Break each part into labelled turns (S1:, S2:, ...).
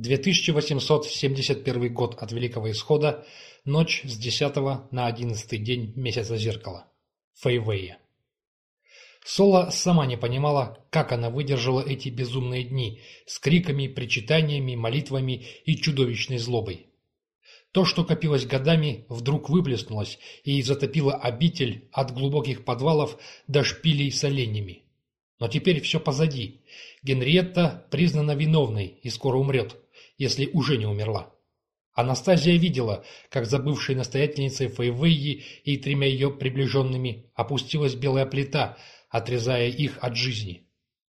S1: 2871 год от Великого Исхода, ночь с 10 на 11 день месяца зеркала. Фейвея. Соло сама не понимала, как она выдержала эти безумные дни с криками, причитаниями, молитвами и чудовищной злобой. То, что копилось годами, вдруг выплеснулось и затопило обитель от глубоких подвалов до шпилей с оленями. Но теперь все позади. Генриетта признана виновной и скоро умрет если уже не умерла. Анастазия видела, как за бывшей настоятельницей Фейвейи и тремя ее приближенными опустилась белая плита, отрезая их от жизни.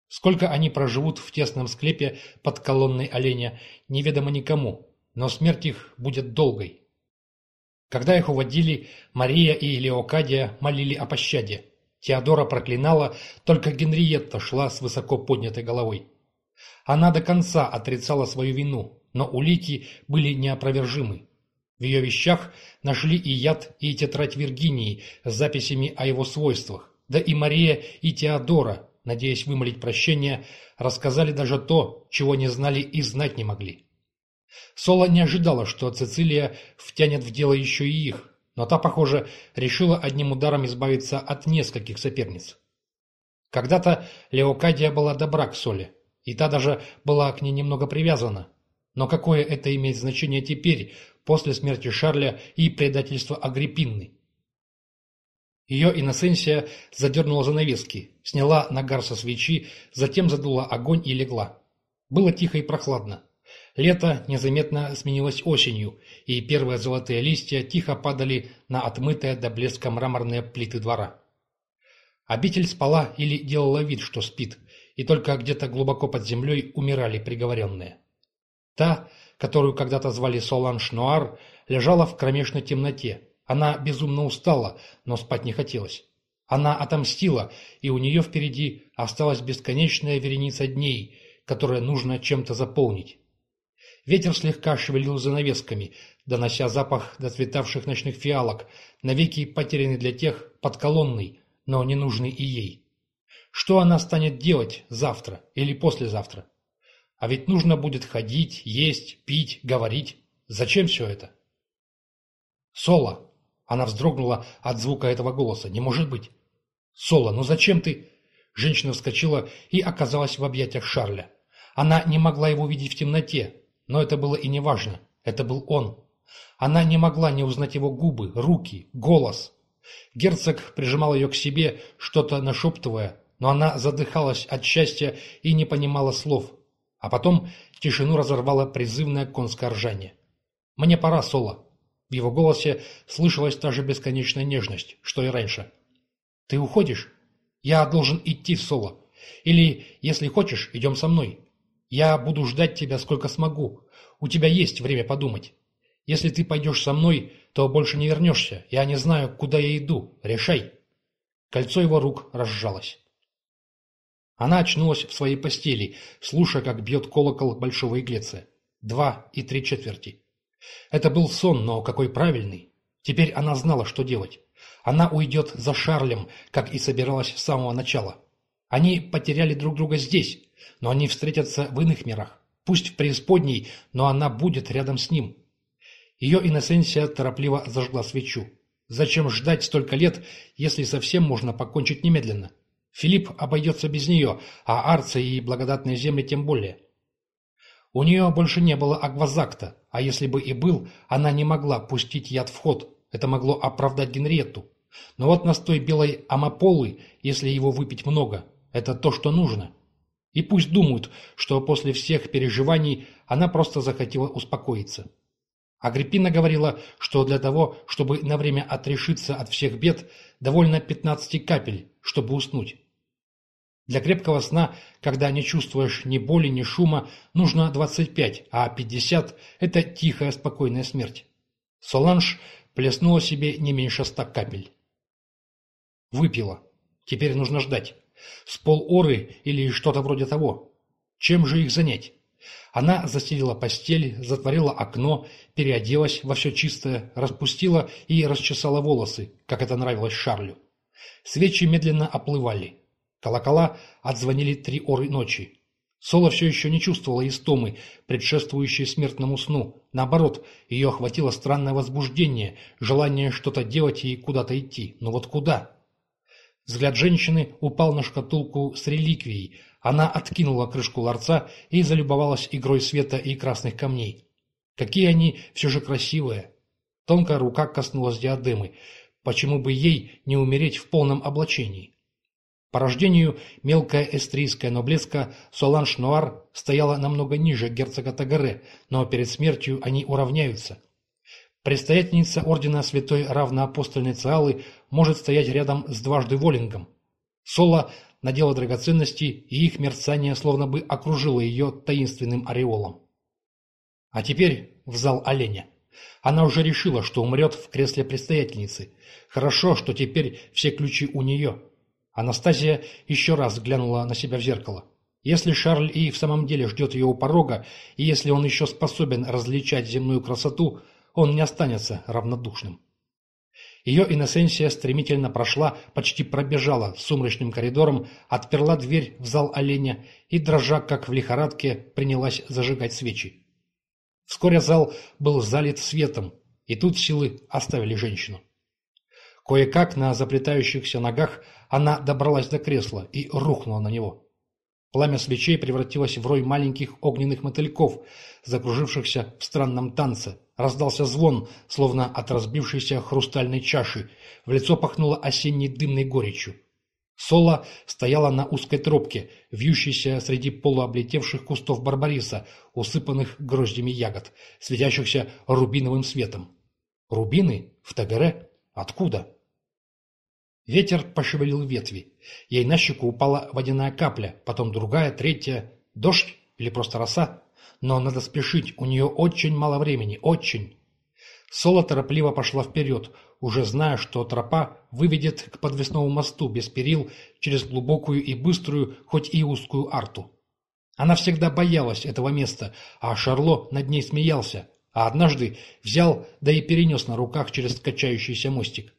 S1: Сколько они проживут в тесном склепе под колонной оленя, неведомо никому, но смерть их будет долгой. Когда их уводили, Мария и Леокадия молили о пощаде. Теодора проклинала, только Генриетта шла с высоко поднятой головой. Она до конца отрицала свою вину, но улики были неопровержимы. В ее вещах нашли и яд, и тетрадь Виргинии с записями о его свойствах. Да и Мария, и Теодора, надеясь вымолить прощение, рассказали даже то, чего не знали и знать не могли. Соло не ожидала, что Цицилия втянет в дело еще и их, но та, похоже, решила одним ударом избавиться от нескольких соперниц. Когда-то Леокадия была добра к Соле, и та даже была к ней немного привязана. Но какое это имеет значение теперь, после смерти Шарля и предательства Агриппинны? Ее иносенсия задернула занавески, сняла нагар со свечи, затем задула огонь и легла. Было тихо и прохладно. Лето незаметно сменилось осенью, и первые золотые листья тихо падали на отмытые до блеска мраморные плиты двора. Обитель спала или делала вид, что спит, и только где-то глубоко под землей умирали приговоренные. Та, которую когда-то звали Соланж Нуар, лежала в кромешной темноте. Она безумно устала, но спать не хотелось. Она отомстила, и у нее впереди осталась бесконечная вереница дней, которые нужно чем-то заполнить. Ветер слегка шевелил занавесками, донося запах доцветавших ночных фиалок, навеки потерянный для тех под колонной, но не нужный и ей. Что она станет делать завтра или послезавтра? А ведь нужно будет ходить, есть, пить, говорить. Зачем все это? Соло. Она вздрогнула от звука этого голоса. Не может быть. Соло, ну зачем ты... Женщина вскочила и оказалась в объятиях Шарля. Она не могла его видеть в темноте, но это было и не важно. Это был он. Она не могла не узнать его губы, руки, голос. Герцог прижимал ее к себе, что-то нашептывая, но она задыхалась от счастья и не понимала слов. А потом тишину разорвало призывное конское ржание. «Мне пора, Соло». В его голосе слышалась та же бесконечная нежность, что и раньше. «Ты уходишь? Я должен идти, Соло. Или, если хочешь, идем со мной. Я буду ждать тебя сколько смогу. У тебя есть время подумать. Если ты пойдешь со мной, то больше не вернешься. Я не знаю, куда я иду. Решай». Кольцо его рук разжалось. Она очнулась в своей постели, слушая, как бьет колокол Большого Иглеция. Два и три четверти. Это был сон, но какой правильный. Теперь она знала, что делать. Она уйдет за Шарлем, как и собиралась с самого начала. Они потеряли друг друга здесь, но они встретятся в иных мирах. Пусть в преисподней, но она будет рядом с ним. Ее иносенсия торопливо зажгла свечу. Зачем ждать столько лет, если совсем можно покончить немедленно? Филипп обойдется без нее, а Арция и благодатные земли тем более. У нее больше не было аквазакта, а если бы и был, она не могла пустить яд в ход. Это могло оправдать Генриетту. Но вот настой белой амаполы, если его выпить много, это то, что нужно. И пусть думают, что после всех переживаний она просто захотела успокоиться. Агриппина говорила, что для того, чтобы на время отрешиться от всех бед, довольно 15 капель, чтобы уснуть. Для крепкого сна, когда не чувствуешь ни боли, ни шума, нужно 25, а 50 – это тихая, спокойная смерть. Соланж плеснула себе не меньше ста капель. Выпила. Теперь нужно ждать. С полоры или что-то вроде того. Чем же их занять? Она застелила постель, затворила окно, переоделась во все чистое, распустила и расчесала волосы, как это нравилось Шарлю. Свечи медленно оплывали. Колокола отзвонили три оры ночи. Соло все еще не чувствовала истомы, предшествующей смертному сну. Наоборот, ее охватило странное возбуждение, желание что-то делать и куда-то идти. Но вот куда? Взгляд женщины упал на шкатулку с реликвией. Она откинула крышку ларца и залюбовалась игрой света и красных камней. Какие они все же красивые. Тонкая рука коснулась диадемы. Почему бы ей не умереть в полном облачении? По рождению мелкая эстрийская ноблеска Соланж Нуар стояла намного ниже герцога Тагаре, но перед смертью они уравняются. Предстоятельница ордена святой равноапостольной Циалы может стоять рядом с дважды Воллингом. Соло надела драгоценности, и их мерцание словно бы окружило ее таинственным ореолом. А теперь в зал оленя. Она уже решила, что умрет в кресле предстоятельницы. Хорошо, что теперь все ключи у нее – Анастасия еще раз глянула на себя в зеркало. Если Шарль и в самом деле ждет ее у порога, и если он еще способен различать земную красоту, он не останется равнодушным. Ее иносенсия стремительно прошла, почти пробежала сумрачным коридором, отперла дверь в зал оленя и, дрожа как в лихорадке, принялась зажигать свечи. Вскоре зал был залит светом, и тут силы оставили женщину. Кое-как на заплетающихся ногах она добралась до кресла и рухнула на него. Пламя свечей превратилось в рой маленьких огненных мотыльков, закружившихся в странном танце. Раздался звон, словно от разбившейся хрустальной чаши. В лицо пахнуло осенней дымной горечью. Соло стояла на узкой тропке, вьющейся среди полуоблетевших кустов барбариса, усыпанных гроздями ягод, светящихся рубиновым светом. Рубины? В Тагаре? Откуда? Ветер пошевелил ветви. Ей на щеку упала водяная капля, потом другая, третья. Дождь или просто роса? Но надо спешить, у нее очень мало времени, очень. Соло торопливо пошла вперед, уже зная, что тропа выведет к подвесному мосту без перил через глубокую и быструю, хоть и узкую арту. Она всегда боялась этого места, а Шарло над ней смеялся, а однажды взял, да и перенес на руках через качающийся мостик.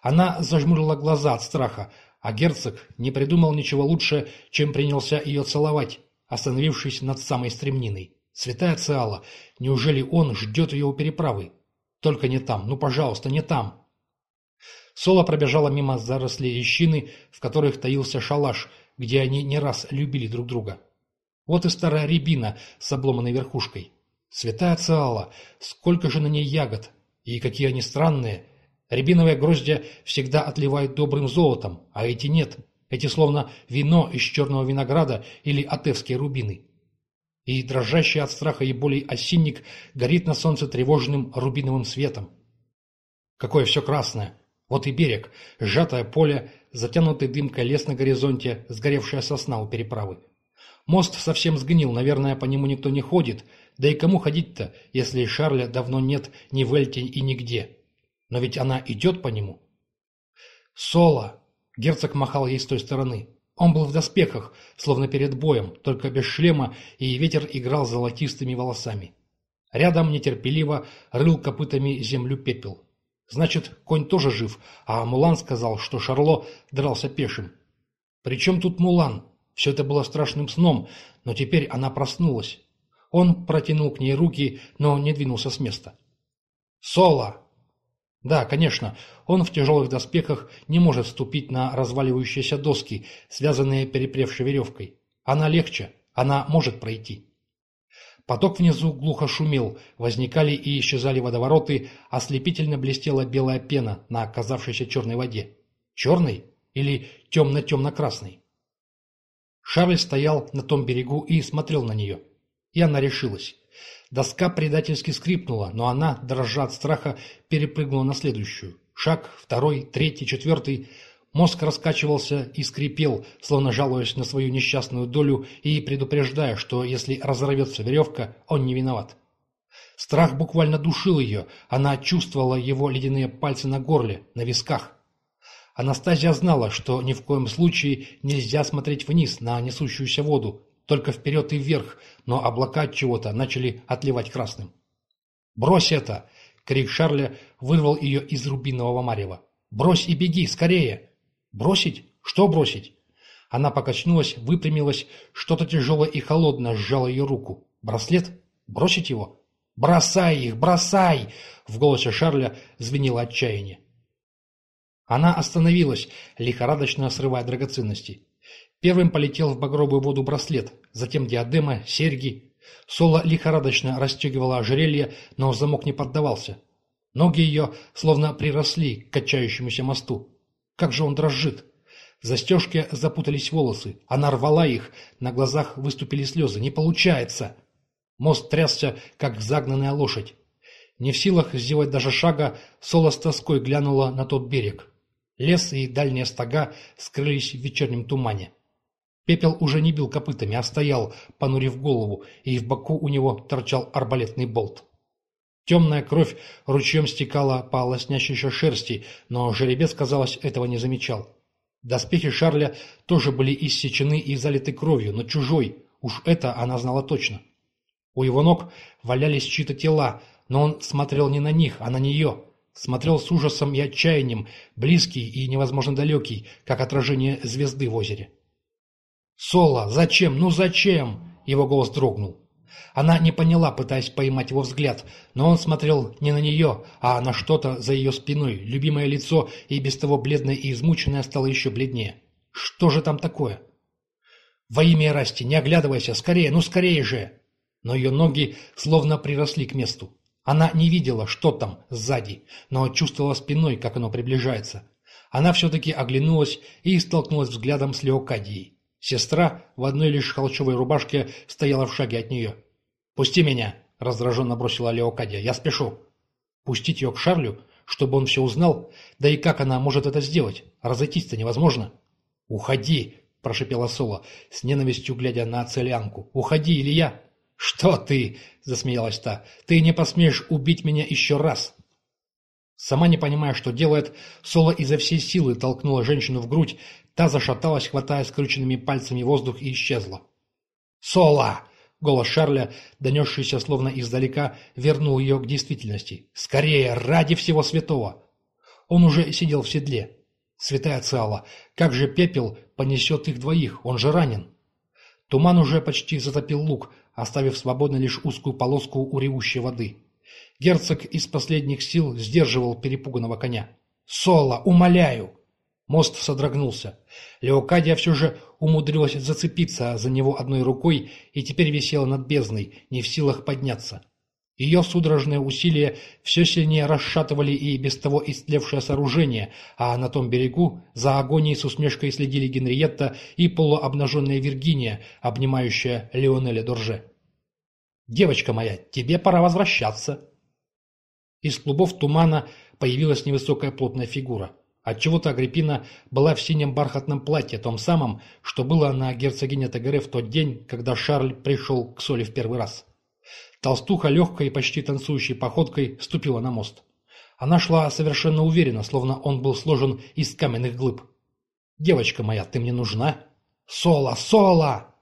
S1: Она зажмурила глаза от страха, а герцог не придумал ничего лучше, чем принялся ее целовать, остановившись над самой стремниной. Святая Циала, неужели он ждет ее у переправы? Только не там, ну, пожалуйста, не там. Соло пробежала мимо зарослей ищины, в которых таился шалаш, где они не раз любили друг друга. Вот и старая рябина с обломанной верхушкой. Святая Циала, сколько же на ней ягод, и какие они странные, Рябиновые гроздья всегда отливают добрым золотом, а эти нет. Эти словно вино из черного винограда или атевские рубины. И дрожащий от страха и боли осинник горит на солнце тревожным рубиновым светом. Какое все красное! Вот и берег, сжатое поле, затянутый дымкой лес на горизонте, сгоревшая сосна у переправы. Мост совсем сгнил, наверное, по нему никто не ходит, да и кому ходить-то, если Шарля давно нет ни в Эльте и нигде. Но ведь она идет по нему. «Соло!» — герцог махал ей с той стороны. Он был в доспехах, словно перед боем, только без шлема, и ветер играл золотистыми волосами. Рядом нетерпеливо рыл копытами землю пепел. Значит, конь тоже жив, а Мулан сказал, что Шарло дрался пешим. Причем тут Мулан? Все это было страшным сном, но теперь она проснулась. Он протянул к ней руки, но не двинулся с места. «Соло!» Да, конечно, он в тяжелых доспехах не может ступить на разваливающиеся доски, связанные перепревшей веревкой. Она легче, она может пройти. Поток внизу глухо шумел, возникали и исчезали водовороты, ослепительно блестела белая пена на оказавшейся черной воде. Черной или темно-темно-красной? Шарль стоял на том берегу и смотрел на нее. И она решилась. Доска предательски скрипнула, но она, дрожа от страха, перепрыгнула на следующую. Шаг, второй, третий, четвертый. Мозг раскачивался и скрипел, словно жалуясь на свою несчастную долю и предупреждая, что если разорвется веревка, он не виноват. Страх буквально душил ее, она чувствовала его ледяные пальцы на горле, на висках. Анастасия знала, что ни в коем случае нельзя смотреть вниз на несущуюся воду, только вперед и вверх, но облака от чего-то начали отливать красным. «Брось это!» — крик Шарля вырвал ее из рубинового марева. «Брось и беги, скорее!» «Бросить? Что бросить?» Она покачнулась, выпрямилась, что-то тяжелое и холодное сжало ее руку. «Браслет? Бросить его?» «Бросай их, бросай!» В голосе Шарля звенело отчаяние. Она остановилась, лихорадочно срывая драгоценности. Первым полетел в багровую воду браслет, затем диадема, серьги. Соло лихорадочно расстегивала ожерелье, но замок не поддавался. Ноги ее словно приросли к качающемуся мосту. Как же он дрожит! В застежке запутались волосы. Она рвала их, на глазах выступили слезы. Не получается! Мост трясся, как загнанная лошадь. Не в силах сделать даже шага, Соло с тоской глянула на тот берег. Лес и дальние стога скрылись в вечернем тумане. Пепел уже не бил копытами, а стоял, понурив голову, и в боку у него торчал арбалетный болт. Темная кровь ручьем стекала по лоснящейся шерсти, но жеребец, казалось, этого не замечал. Доспехи Шарля тоже были иссечены и залиты кровью, но чужой, уж это она знала точно. У его ног валялись чьи-то тела, но он смотрел не на них, а на нее. Смотрел с ужасом и отчаянием, близкий и невозможно далекий, как отражение звезды в озере. «Соло, зачем? Ну зачем?» Его голос дрогнул. Она не поняла, пытаясь поймать его взгляд, но он смотрел не на нее, а на что-то за ее спиной. Любимое лицо, и без того бледное и измученное, стало еще бледнее. Что же там такое? «Во имя Расти, не оглядывайся! Скорее, ну скорее же!» Но ее ноги словно приросли к месту. Она не видела, что там сзади, но чувствовала спиной, как оно приближается. Она все-таки оглянулась и столкнулась взглядом с Леокадией. Сестра в одной лишь холчевой рубашке стояла в шаге от нее. «Пусти меня!» — раздраженно бросила Леокадия. «Я спешу!» «Пустить ее к Шарлю, чтобы он все узнал? Да и как она может это сделать? Разойтись-то невозможно!» «Уходи!» — прошипела Соло, с ненавистью глядя на Целианку. «Уходи, или я...» «Что ты?» — засмеялась та. «Ты не посмеешь убить меня еще раз!» Сама не понимая, что делает, Соло изо всей силы толкнула женщину в грудь, та зашаталась, хватая скрученными пальцами воздух и исчезла. «Соло!» — голос Шарля, донесшийся словно издалека, вернул ее к действительности. «Скорее, ради всего святого!» Он уже сидел в седле. «Святая Циала, как же пепел понесет их двоих? Он же ранен!» Туман уже почти затопил луг, оставив свободно лишь узкую полоску у ревущей воды. Герцог из последних сил сдерживал перепуганного коня. «Соло, умоляю!» Мост содрогнулся. Леокадия все же умудрилась зацепиться за него одной рукой и теперь висела над бездной, не в силах подняться. Ее судорожные усилия все сильнее расшатывали и без того истлевшее сооружение, а на том берегу за агонией с усмешкой следили Генриетта и полуобнаженная Виргиния, обнимающая Леонеля Дорже. «Девочка моя, тебе пора возвращаться!» Из клубов тумана появилась невысокая плотная фигура. Отчего-то Агриппина была в синем бархатном платье, том самом, что было на герцогине Тагере в тот день, когда Шарль пришел к Соли в первый раз. Толстуха легкой почти танцующей походкой ступила на мост. Она шла совершенно уверенно, словно он был сложен из каменных глыб. «Девочка моя, ты мне нужна?» «Соло! Соло!»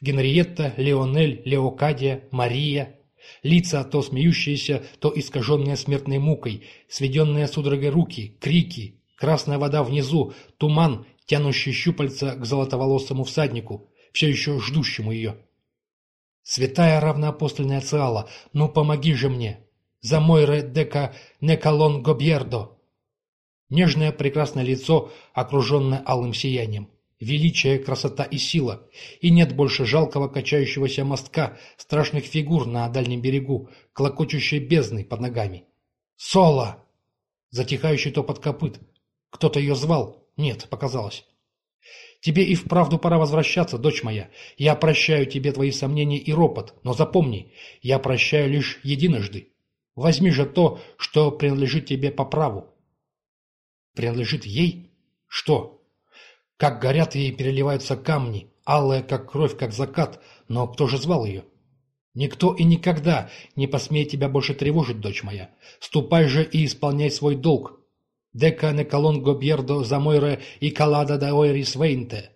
S1: Генриетта, Леонель, Леокадия, Мария, Лица то смеющиеся, то искаженные смертной мукой, сведенные судорогой руки, крики, красная вода внизу, туман, тянущий щупальца к золотоволосому всаднику, все еще ждущему ее. «Святая равноапостольная Циала, ну помоги же мне! За мой редека неколон гобьердо!» Нежное прекрасное лицо, окруженное алым сиянием величие, красота и сила. И нет больше жалкого качающегося мостка, страшных фигур на дальнем берегу, клокочущей бездны под ногами. «Соло!» Затихающий топот копыт. Кто-то ее звал? Нет, показалось. Тебе и вправду пора возвращаться, дочь моя. Я прощаю тебе твои сомнения и ропот, но запомни, я прощаю лишь единожды. Возьми же то, что принадлежит тебе по праву. Принадлежит ей? Что? Как горят и переливаются камни, алая, как кровь, как закат, но кто же звал ее? Никто и никогда не посмеет тебя больше тревожить, дочь моя. Ступай же и исполняй свой долг. Дека не колон гобьердо замойре и калада да ойрис вейнте.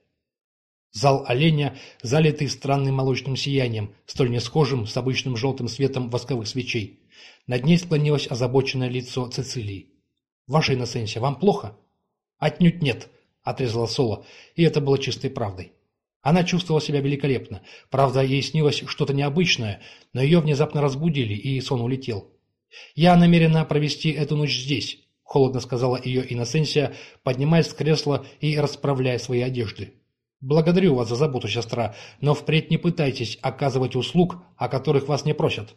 S1: Зал оленя, залитый странным молочным сиянием, столь не схожим с обычным желтым светом восковых свечей. Над ней склонилось озабоченное лицо Цицилии. «Ваша иносенсия, вам плохо?» «Отнюдь нет», — отрезала Соло, и это было чистой правдой. Она чувствовала себя великолепно. Правда, ей снилось что-то необычное, но ее внезапно разбудили, и сон улетел. «Я намерена провести эту ночь здесь», — холодно сказала ее Инносенсия, поднимаясь с кресла и расправляя свои одежды. «Благодарю вас за заботу, сестра, но впредь не пытайтесь оказывать услуг, о которых вас не просят».